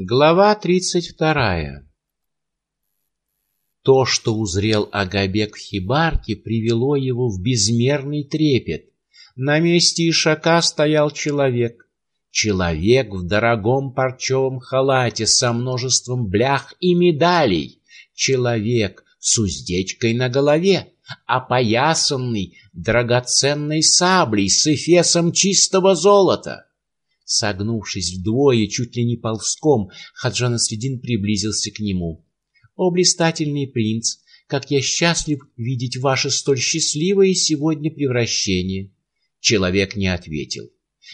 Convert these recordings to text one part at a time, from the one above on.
Глава тридцать вторая. То, что узрел Агабек в хибарке, привело его в безмерный трепет. На месте ишака стоял человек. Человек в дорогом парчевом халате со множеством блях и медалей. Человек с уздечкой на голове, опоясанный драгоценной саблей с эфесом чистого золота. Согнувшись вдвое, чуть ли не ползком, Хаджан Асвидин приблизился к нему. «О, блистательный принц, как я счастлив видеть ваше столь счастливое сегодня превращение!» Человек не ответил.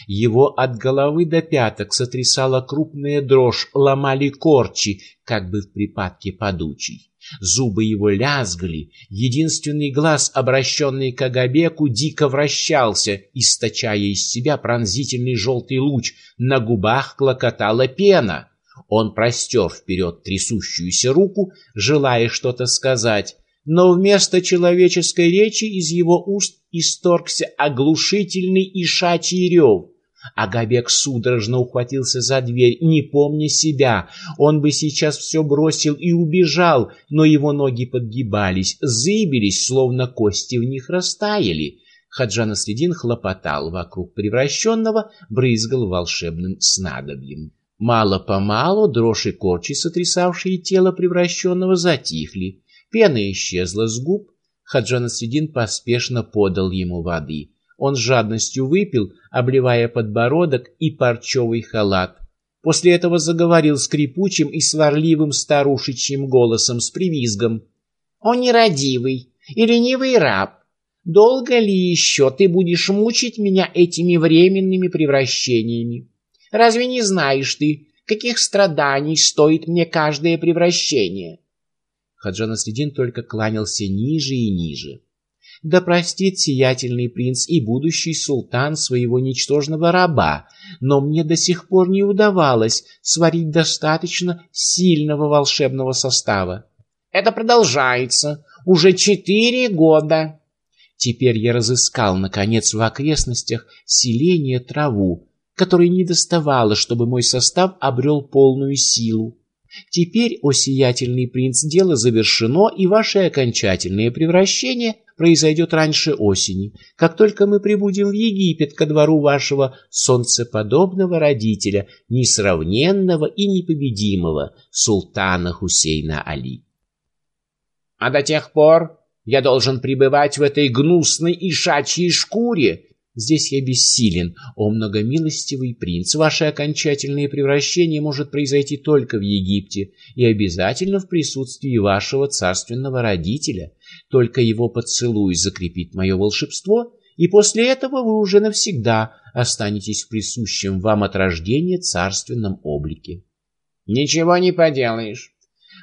Его от головы до пяток сотрясала крупная дрожь, ломали корчи, как бы в припадке подучий. Зубы его лязгали, единственный глаз, обращенный к Агабеку, дико вращался, источая из себя пронзительный желтый луч. На губах клокотала пена. Он простер вперед трясущуюся руку, желая что-то сказать, но вместо человеческой речи из его уст исторгся оглушительный ишачий рев. Агабек судорожно ухватился за дверь, не помня себя. Он бы сейчас все бросил и убежал, но его ноги подгибались, зыбились, словно кости в них растаяли. Хаджан Следин хлопотал вокруг превращенного, брызгал волшебным снадобьем. Мало-помалу дрожь и корчи, сотрясавшие тело превращенного, затихли. Пена исчезла с губ. Хаджан Следин поспешно подал ему воды — он с жадностью выпил, обливая подбородок и парчевый халат. После этого заговорил скрипучим и сварливым старушечьим голосом с привизгом. «О нерадивый и ленивый раб! Долго ли еще ты будешь мучить меня этими временными превращениями? Разве не знаешь ты, каких страданий стоит мне каждое превращение?» Хаджан Аследин только кланялся ниже и ниже. Да простит сиятельный принц и будущий султан своего ничтожного раба, но мне до сих пор не удавалось сварить достаточно сильного волшебного состава. Это продолжается уже четыре года. Теперь я разыскал, наконец, в окрестностях селения траву, которой не доставало, чтобы мой состав обрел полную силу. Теперь, о сиятельный принц, дело завершено, и ваше окончательное превращение произойдет раньше осени, как только мы прибудем в Египет ко двору вашего солнцеподобного родителя, несравненного и непобедимого султана Хусейна Али. А до тех пор я должен пребывать в этой гнусной ишачьей шкуре, Здесь я бессилен, о многомилостивый принц. Ваше окончательное превращение может произойти только в Египте и обязательно в присутствии вашего царственного родителя. Только его поцелуй закрепит мое волшебство, и после этого вы уже навсегда останетесь в присущем вам от рождения царственном облике. Ничего не поделаешь.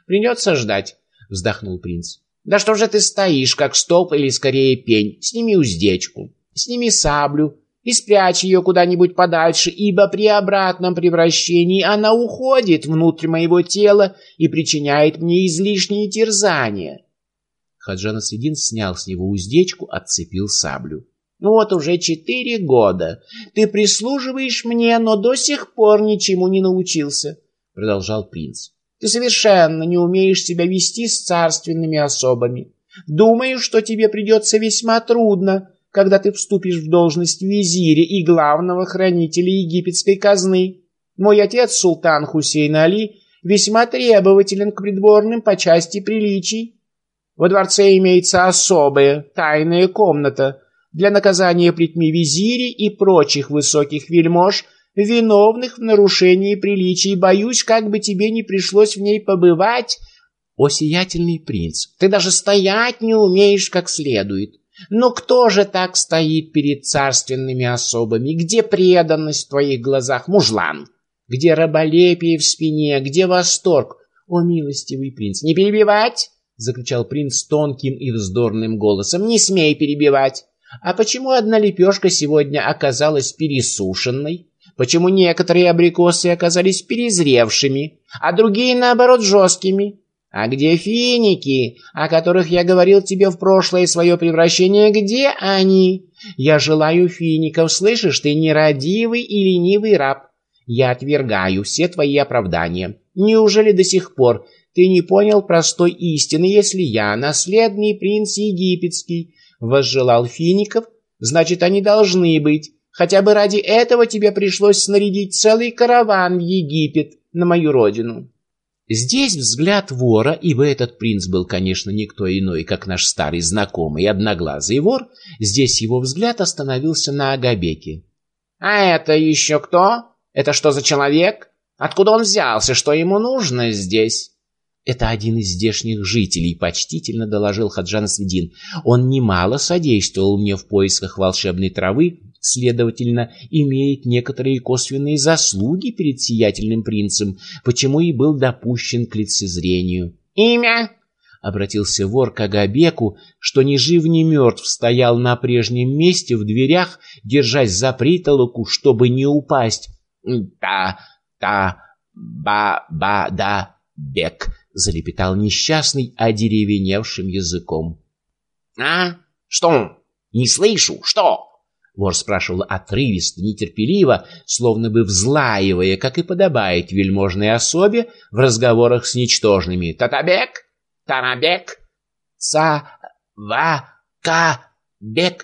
Придется ждать, вздохнул принц. Да что же ты стоишь, как столб или скорее пень? Сними уздечку. Сними саблю и спрячь ее куда-нибудь подальше, ибо при обратном превращении она уходит внутрь моего тела и причиняет мне излишние терзания. Хаджан Асвидин снял с него уздечку, отцепил саблю. «Ну вот уже четыре года ты прислуживаешь мне, но до сих пор ничему не научился», — продолжал принц. «Ты совершенно не умеешь себя вести с царственными особами. Думаю, что тебе придется весьма трудно когда ты вступишь в должность визиря и главного хранителя египетской казны. Мой отец, султан Хусейн Али, весьма требователен к придворным по части приличий. Во дворце имеется особая тайная комната для наказания плетьми визири и прочих высоких вельмож, виновных в нарушении приличий. Боюсь, как бы тебе не пришлось в ней побывать, о принц. Ты даже стоять не умеешь как следует. Но кто же так стоит перед царственными особами? Где преданность в твоих глазах, мужлан? Где раболепие в спине? Где восторг? О, милостивый принц, не перебивать! Закричал принц тонким и вздорным голосом. Не смей перебивать! А почему одна лепешка сегодня оказалась пересушенной? Почему некоторые абрикосы оказались перезревшими, а другие, наоборот, жесткими? А где финики, о которых я говорил тебе в прошлое свое превращение? Где они? Я желаю фиников, слышишь ты, нерадивый и ленивый раб. Я отвергаю все твои оправдания. Неужели до сих пор ты не понял простой истины, если я, наследный принц египетский, возжелал фиников, значит, они должны быть. Хотя бы ради этого тебе пришлось снарядить целый караван в Египет, на мою родину. Здесь взгляд вора, ибо этот принц был, конечно, никто иной, как наш старый знакомый одноглазый вор, здесь его взгляд остановился на Агабеке. «А это еще кто? Это что за человек? Откуда он взялся? Что ему нужно здесь?» Это один из здешних жителей, почтительно доложил Хаджан Следин. Он немало содействовал мне в поисках волшебной травы, следовательно, имеет некоторые косвенные заслуги перед сиятельным принцем, почему и был допущен к лицезрению. Имя? Обратился вор к Агабеку, что ни жив, ни мертв стоял на прежнем месте в дверях, держась за притолоку, чтобы не упасть. «Та, та, ба, ба, да, бек», — залепетал несчастный одеревеневшим языком. «А? Что? Не слышу. Что?» Вор спрашивал отрывисто, нетерпеливо, словно бы взлаивая, как и подобает вельможной особе в разговорах с ничтожными. «Татабек? Тарабек? Са-ва-ка-бек?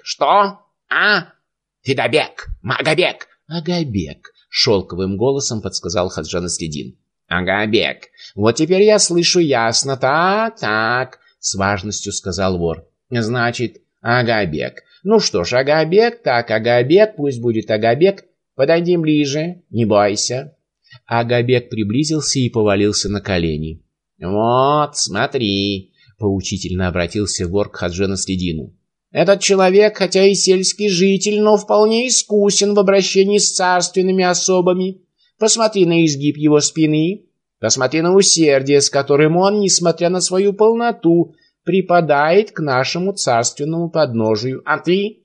Что? А? Фидабек? Магабек?» «Агабек», — шелковым голосом подсказал Хаджан Следин. «Агабек, вот теперь я слышу ясно. Так, так, с важностью сказал вор. Значит, Агабек. Ну что ж, Агабек, так, Агабек, пусть будет Агабек. Подойди ближе, не бойся. Агабек приблизился и повалился на колени. Вот, смотри, поучительно обратился вор к Хаджена Следину. Этот человек, хотя и сельский житель, но вполне искусен в обращении с царственными особами. Посмотри на изгиб его спины, Посмотри на усердие, с которым он, несмотря на свою полноту, припадает к нашему царственному подножию. А ты?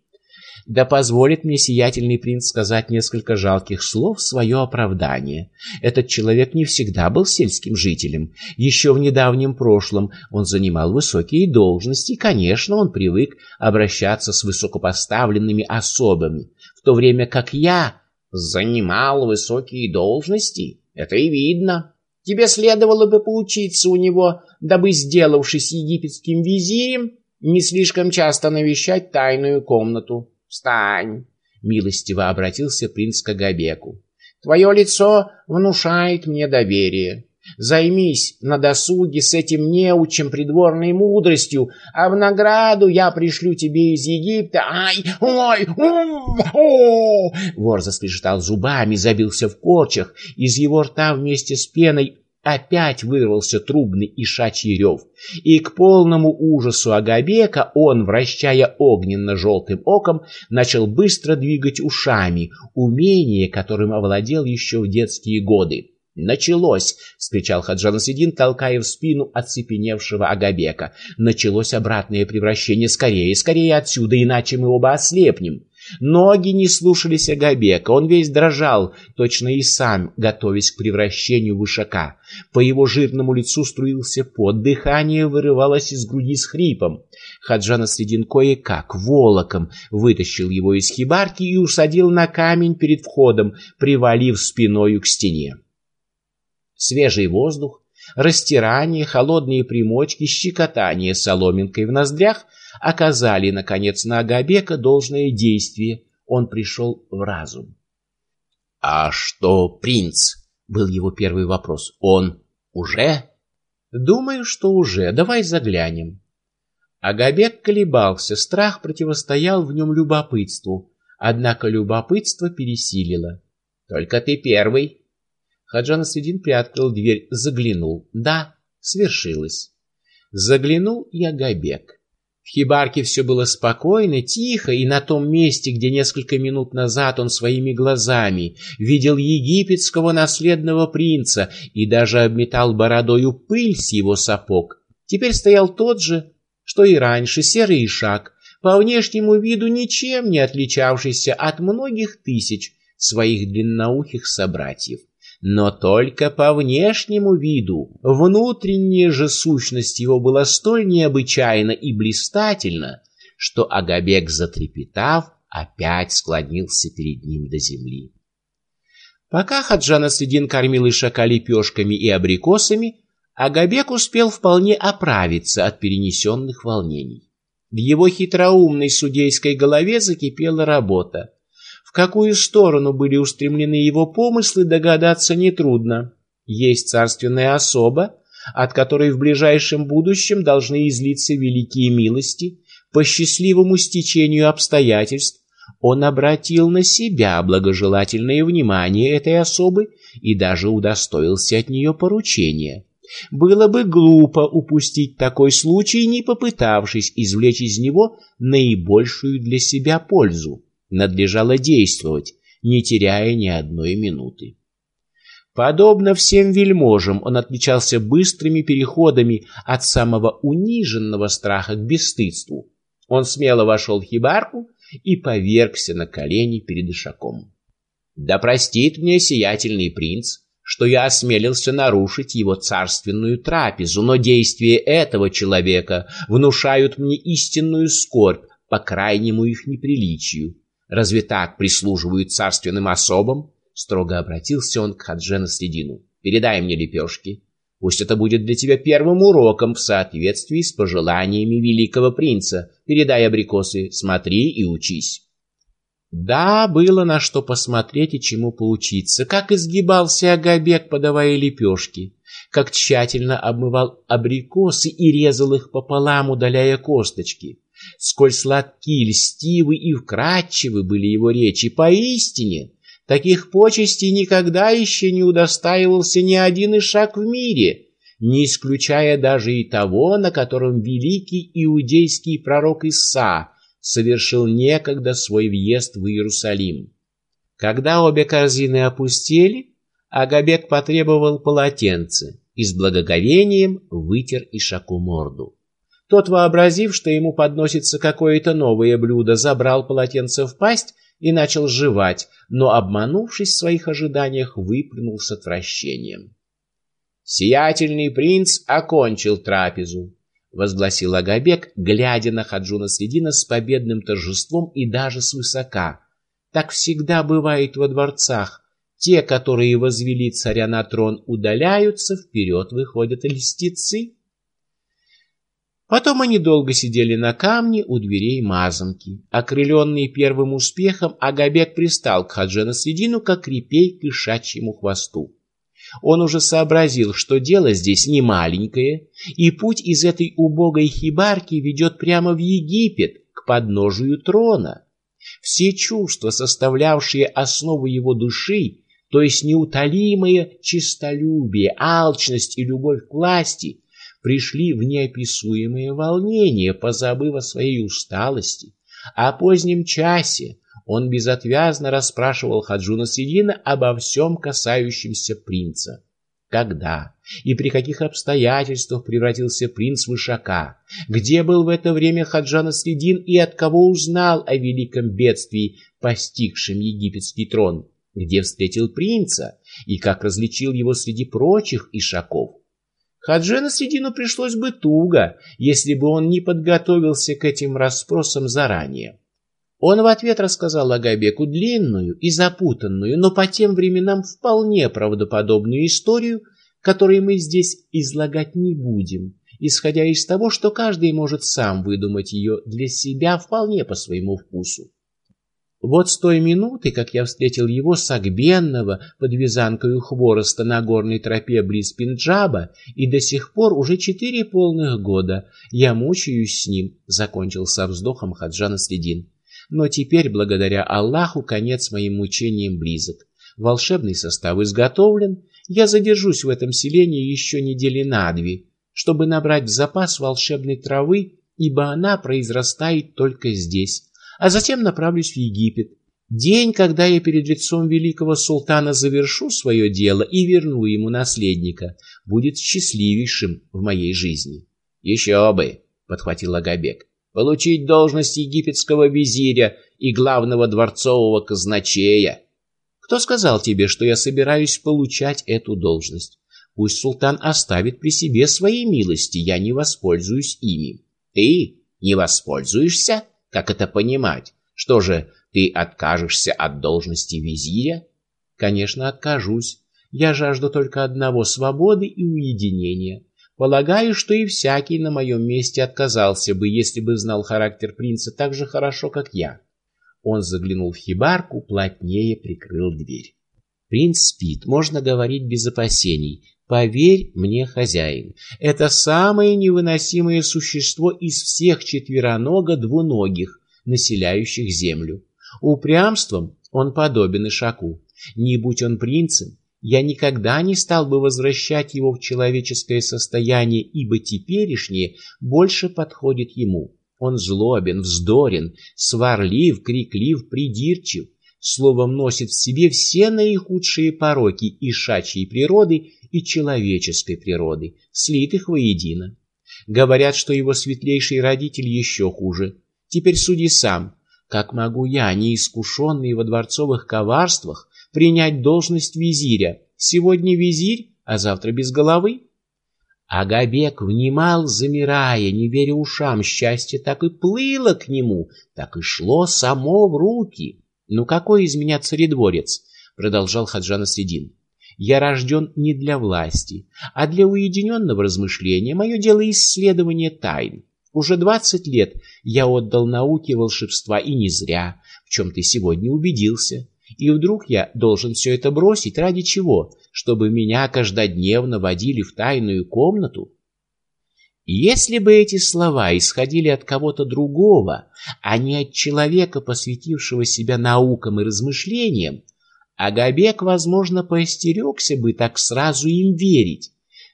Да позволит мне сиятельный принц сказать несколько жалких слов в свое оправдание. Этот человек не всегда был сельским жителем. Еще в недавнем прошлом он занимал высокие должности, конечно, он привык обращаться с высокопоставленными особами, в то время как я занимал высокие должности. Это и видно. Тебе следовало бы поучиться у него, дабы, сделавшись египетским визирем, не слишком часто навещать тайную комнату. Встань, милостиво обратился принц к Агабеку. Твое лицо внушает мне доверие. Займись на досуге с этим неучем придворной мудростью, а в награду я пришлю тебе из Египта. Ай, ой, о! Вор заскрежетал зубами, забился в корчах, из его рта вместе с пеной опять вырвался трубный ишачий рев, и к полному ужасу Агабека он, вращая огненно-желтым оком, начал быстро двигать ушами, умение, которым овладел еще в детские годы. «Началось!» — скричал Хаджан Сидин, толкая в спину оцепеневшего Агабека. «Началось обратное превращение. Скорее, скорее отсюда, иначе мы оба ослепнем!» Ноги не слушались Агабека, он весь дрожал, точно и сам, готовясь к превращению в ишака. По его жирному лицу струился пот, дыхание вырывалось из груди с хрипом. Хаджана Средин кое-как, волоком, вытащил его из хибарки и усадил на камень перед входом, привалив спиною к стене. Свежий воздух, растирание, холодные примочки, щекотание соломинкой в ноздрях оказали, наконец, на Агабека должное действие. Он пришел в разум. «А что принц?» — был его первый вопрос. «Он уже?» «Думаю, что уже. Давай заглянем». Агабек колебался, страх противостоял в нем любопытству. Однако любопытство пересилило. «Только ты первый», Хаджан Средин приоткрыл дверь, заглянул. Да, свершилось. Заглянул и Агабек. В хибарке все было спокойно, тихо, и на том месте, где несколько минут назад он своими глазами видел египетского наследного принца и даже обметал бородою пыль с его сапог, теперь стоял тот же, что и раньше, серый ишак, по внешнему виду ничем не отличавшийся от многих тысяч своих длинноухих собратьев но только по внешнему виду. Внутренняя же сущность его была столь необычайна и блистательна, что Агабек, затрепетав, опять склонился перед ним до земли. Пока Хаджан Асредин кормил Ишака лепешками и абрикосами, Агабек успел вполне оправиться от перенесенных волнений. В его хитроумной судейской голове закипела работа. Какую сторону были устремлены его помыслы, догадаться нетрудно. Есть царственная особа, от которой в ближайшем будущем должны излиться великие милости, по счастливому стечению обстоятельств, он обратил на себя благожелательное внимание этой особы и даже удостоился от нее поручения. Было бы глупо упустить такой случай, не попытавшись извлечь из него наибольшую для себя пользу. Надлежало действовать, не теряя ни одной минуты. Подобно всем вельможам, он отличался быстрыми переходами от самого униженного страха к бесстыдству. Он смело вошел в хибарку и повергся на колени перед Ишаком. «Да простит мне сиятельный принц, что я осмелился нарушить его царственную трапезу, но действия этого человека внушают мне истинную скорбь по крайнему их неприличию. Разве так прислуживают царственным особам?» Строго обратился он к Хаджена Следину. «Передай мне лепешки. Пусть это будет для тебя первым уроком в соответствии с пожеланиями великого принца. Передай абрикосы, смотри и учись. Да, было на что посмотреть и чему поучиться. Как изгибался Агабек, подавая лепешки. Как тщательно обмывал абрикосы и резал их пополам, удаляя косточки. Сколь сладки, льстивы и вкрадчивы были его речи. Поистине, Таких почестей никогда еще не удостаивался ни один ишак в мире, не исключая даже и того, на котором великий иудейский пророк Иса совершил некогда свой въезд в Иерусалим. Когда обе корзины опустели, Агабек потребовал полотенце и с благоговением вытер Ишаку морду. Тот, вообразив, что ему подносится какое-то новое блюдо, забрал полотенце в пасть и начал жевать, но, обманувшись в своих ожиданиях, выплюнул с отвращением. «Сиятельный принц окончил трапезу», — возгласил Агабек, глядя на Хаджуна Средина с победным торжеством и даже свысока. Так всегда бывает во дворцах. Те, которые возвели царя на трон, удаляются, вперед выходят льстецы. Потом они долго сидели на камне у дверей мазанки. Окрыленный первым успехом, Агабек пристал к Хаджена Средину, как репей к ишачьему хвосту. Он уже сообразил, что дело здесь не маленькое, и путь из этой убогой хибарки ведет прямо в Египет, к подножию трона. Все чувства, составлявшие основу его души, то есть неутолимое честолюбие, алчность и любовь к власти, пришли в неописуемое волнение, позабыв о своей усталости. О позднем часе он безотвязно расспрашивал Хаджуна Сидина обо всем касающемся принца. Когда и при каких обстоятельствах превратился принц в Ишака? Где был в это время Хаджан Следин и от кого узнал о великом бедствии, постигшем египетский трон? Где встретил принца и как различил его среди прочих Ишаков? Хаджена Средину пришлось бы туго, если бы он не подготовился к этим расспросам заранее. Он в ответ рассказал Агабеку длинную и запутанную, но по тем временам вполне правдоподобную историю, которую мы здесь излагать не будем, исходя из того, что каждый может сам выдумать ее для себя вполне по своему вкусу. Вот с той минуты, как я встретил его сагбенного под вязанкою хвороста на горной тропе близ Пинджаба, и до сих пор уже четыре полных года я мучаюсь с ним, закончил со вздохом Хаджан Следин. Но теперь, благодаря Аллаху, конец моим мучениям близок. Волшебный состав изготовлен, я задержусь в этом селении еще недели на две, чтобы набрать запас волшебной травы, ибо она произрастает только здесь а затем направлюсь в Египет. День, когда я перед лицом великого султана завершу свое дело и верну ему наследника, будет счастливейшим в моей жизни. Еще бы, подхватил Агабек. Получить должность египетского визиря и главного дворцового казначея. Кто сказал тебе, что я собираюсь получать эту должность? Пусть султан оставит при себе свои милости, я не воспользуюсь ими. Ты не воспользуешься? Как это понимать? Что же, ты откажешься от должности визиря? Конечно, откажусь. Я жажду только одного — свободы и уединения. Полагаю, что и всякий на моем месте отказался бы, если бы знал характер принца так же хорошо, как я. Он заглянул в хибарку, плотнее прикрыл дверь. Принц спит, можно говорить без опасений. Поверь мне, хозяин, это самое невыносимое существо из всех четвероного-двуногих, населяющих землю. Упрямством он подобен Ишаку. Не будь он принцем, я никогда не стал бы возвращать его в человеческое состояние, ибо теперешнее больше подходит ему. Он злобен, вздорен, сварлив, криклив, придирчив, словом носит в себе все наихудшие пороки и шачьей природы, и человеческой природы, слитых воедино. Говорят, что его светлейший родитель еще хуже. Теперь суди сам, как могу я, неискушенный во дворцовых коварствах, принять должность визиря. Сегодня визирь, а завтра без головы. Агабек внимал, замирая, не веря ушам, счастье так и плыло к нему, так и шло само в руки. «Ну какой из меня царедворец?» — продолжал Хаджан Средин. «Я рожден не для власти, а для уединенного размышления. Мое дело исследование тайн. Уже двадцать лет я отдал науке волшебства, и не зря, в чем ты сегодня убедился. И вдруг я должен все это бросить ради чего? Чтобы меня каждодневно водили в тайную комнату? Если бы эти слова исходили от кого-то другого, а не от человека, посвятившего себя наукам и размышлениям, Агабек, возможно, поостерегся бы так сразу им верить.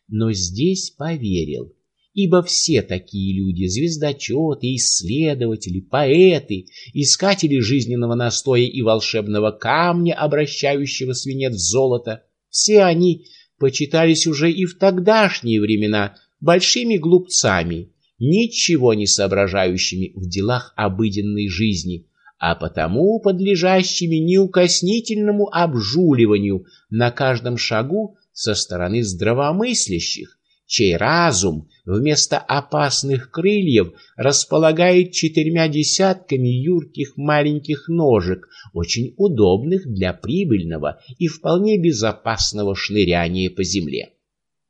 Но здесь поверил ибо все такие люди, звездочеты, исследователи, поэты, искатели жизненного настоя и волшебного камня, обращающего свинец в золото, все они почитались уже и в тогдашние времена большими глупцами, ничего не соображающими в делах обыденной жизни, а потому подлежащими неукоснительному обжуливанию на каждом шагу со стороны здравомыслящих, чей разум вместо опасных крыльев располагает четырьмя десятками юрких маленьких ножек, очень удобных для прибыльного и вполне безопасного шныряния по земле.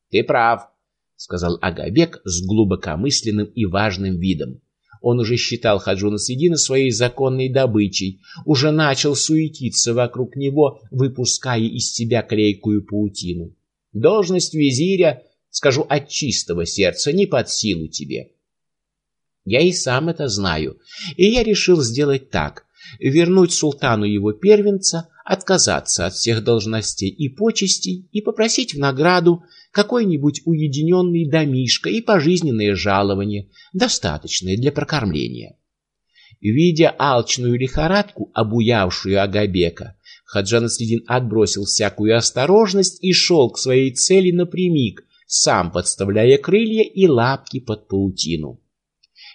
«Ты прав», — сказал Агабек с глубокомысленным и важным видом. Он уже считал Хаджуна Средина своей законной добычей, уже начал суетиться вокруг него, выпуская из себя клейкую паутину. Должность визиря Скажу от чистого сердца, не под силу тебе. Я и сам это знаю, и я решил сделать так: вернуть султану его первенца, отказаться от всех должностей и почестей и попросить в награду какой-нибудь уединенный домишко и пожизненное жалование, достаточное для прокормления. Видя алчную лихорадку, обуявшую Агабека, Хаджан Следин отбросил всякую осторожность и шел к своей цели напрямик, сам подставляя крылья и лапки под паутину.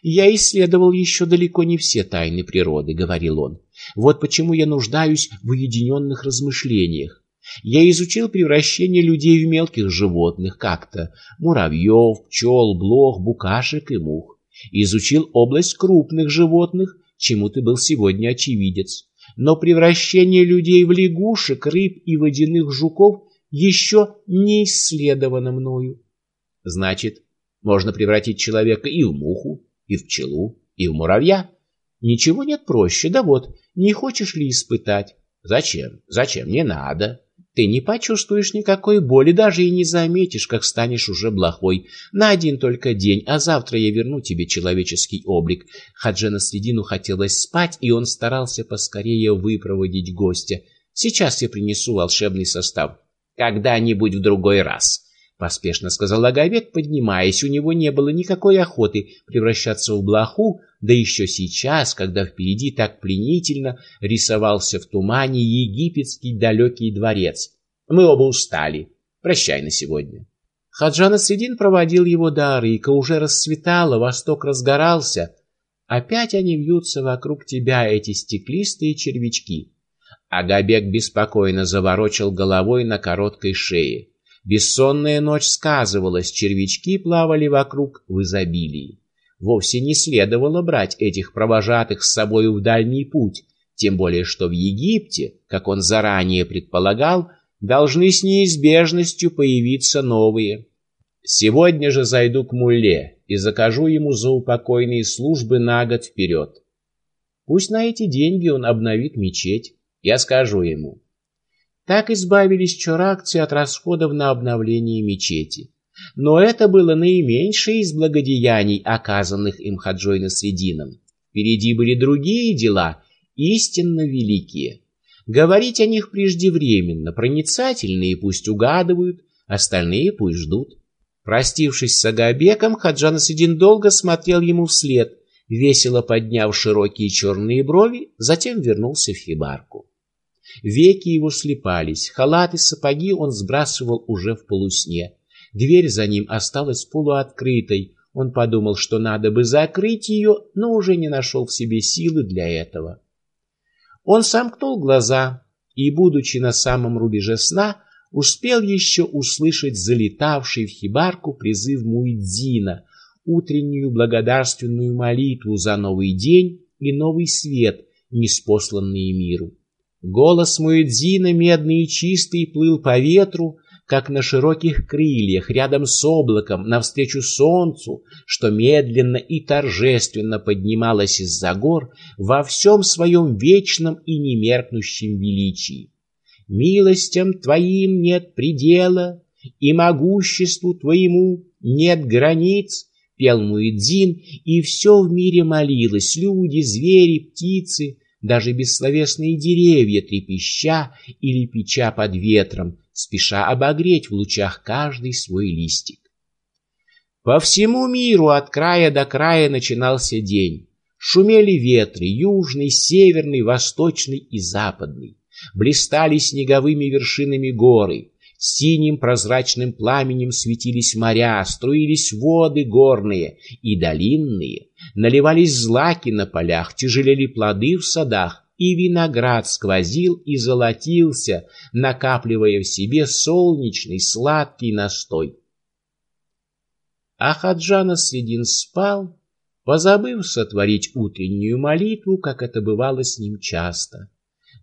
«Я исследовал еще далеко не все тайны природы», — говорил он. «Вот почему я нуждаюсь в уединенных размышлениях. Я изучил превращение людей в мелких животных, как-то муравьев, пчел, блох, букашек и мух. Изучил область крупных животных, чему ты был сегодня очевидец. Но превращение людей в лягушек, рыб и водяных жуков еще не исследовано мною. Значит, можно превратить человека и в муху, и в пчелу, и в муравья. Ничего нет проще. Да вот, не хочешь ли испытать? Зачем? Зачем? Не надо. Ты не почувствуешь никакой боли, даже и не заметишь, как станешь уже блохой. На один только день, а завтра я верну тебе человеческий облик. Хаджена Средину хотелось спать, и он старался поскорее выпроводить гостя. Сейчас я принесу волшебный состав. Когда-нибудь в другой раз, поспешно сказал Аговек, поднимаясь. У него не было никакой охоты превращаться в блоху, да еще сейчас, когда впереди так пленительно рисовался в тумане египетский далекий дворец. Мы оба устали. Прощай на сегодня. Хаджан Средин проводил его до Арыка, уже расцветало, восток разгорался. Опять они вьются вокруг тебя, эти стеклистые червячки. Агабек беспокойно заворочил головой на короткой шее. Бессонная ночь сказывалась, червячки плавали вокруг в изобилии. Вовсе не следовало брать этих провожатых с собою в дальний путь. Тем более, что в Египте, как он заранее предполагал, должны с неизбежностью появиться новые. Сегодня же зайду к Мулле и закажу ему заупокойные службы на год вперед. Пусть на эти деньги он обновит мечеть. Я скажу ему. Так избавились чоракцы от расходов на обновление мечети. Но это было наименьшее из благодеяний, оказанных им Хаджой Насредином. Впереди были другие дела, истинно великие. Говорить о них преждевременно, проницательные пусть угадывают, остальные пусть ждут. Простившись с Агабеком, Хаджа Насредин долго смотрел ему вслед, весело подняв широкие черные брови, затем вернулся в хибарку. Веки его слепались, халат и сапоги он сбрасывал уже в полусне. Дверь за ним осталась полуоткрытой. Он подумал, что надо бы закрыть ее, но уже не нашел в себе силы для этого. Он сомкнул глаза и, будучи на самом рубеже сна, успел еще услышать залетавший в хибарку призыв Муидзина, утреннюю благодарственную молитву за новый день и новый свет, неспосланный миру. Голос Муэдзина, медный и чистый, плыл по ветру, как на широких крыльях, рядом с облаком, навстречу солнцу, что медленно и торжественно поднималось из-за гор во всем своем вечном и немеркнущем величии. Милостям Твоим нет предела, и могуществу Твоему нет границ, пел Муэдзин, и все в мире молилось, люди, звери, птицы, даже бессловесные деревья трепеща или печа под ветром, спеша обогреть в лучах каждый свой листик. По всему миру от края до края начинался день. Шумели ветры южный, северный, восточный и западный. Блистали снеговыми вершинами горы. Синим прозрачным пламенем светились моря, струились воды горные и долинные, наливались злаки на полях, тяжелели плоды в садах, и виноград сквозил и золотился, накапливая в себе солнечный сладкий настой. А Хаджана Средин спал, позабыв сотворить утреннюю молитву, как это бывало с ним часто.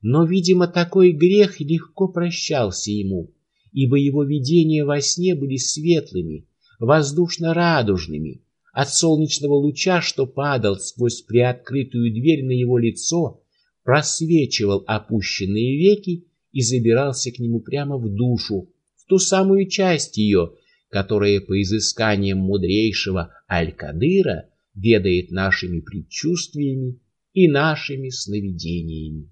Но, видимо, такой грех легко прощался ему — ибо его видения во сне были светлыми, воздушно-радужными. От солнечного луча, что падал сквозь приоткрытую дверь на его лицо, просвечивал опущенные веки и забирался к нему прямо в душу, в ту самую часть ее, которая по изысканиям мудрейшего Аль-Кадыра ведает нашими предчувствиями и нашими сновидениями.